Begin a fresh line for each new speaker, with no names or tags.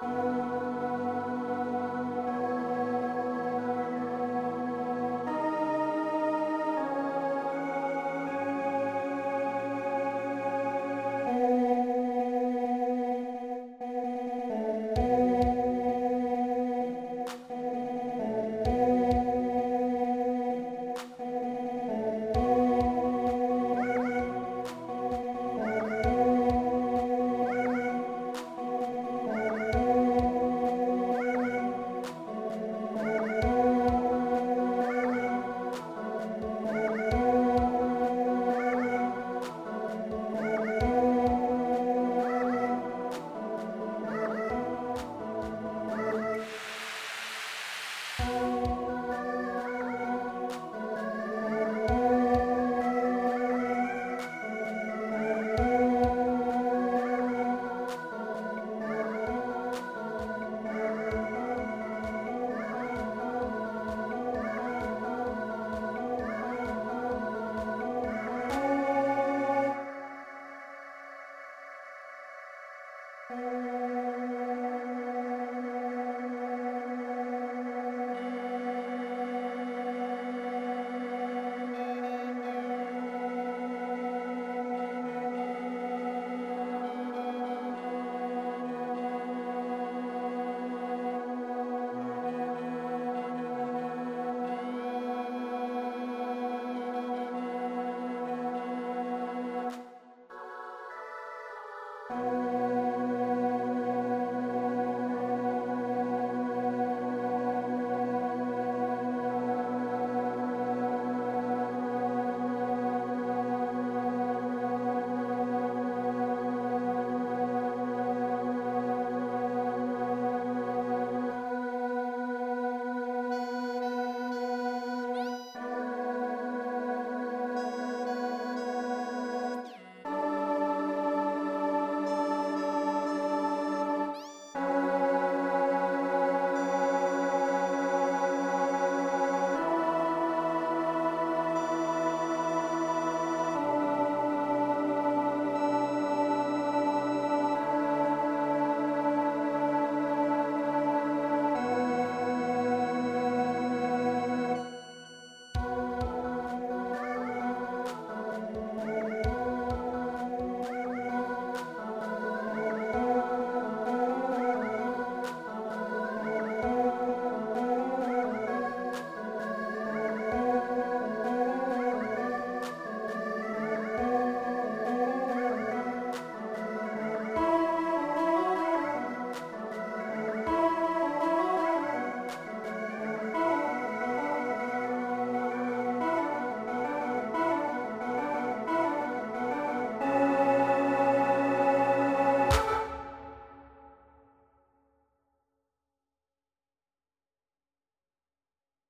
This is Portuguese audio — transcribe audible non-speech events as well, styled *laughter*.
Thank you.
Música *laughs*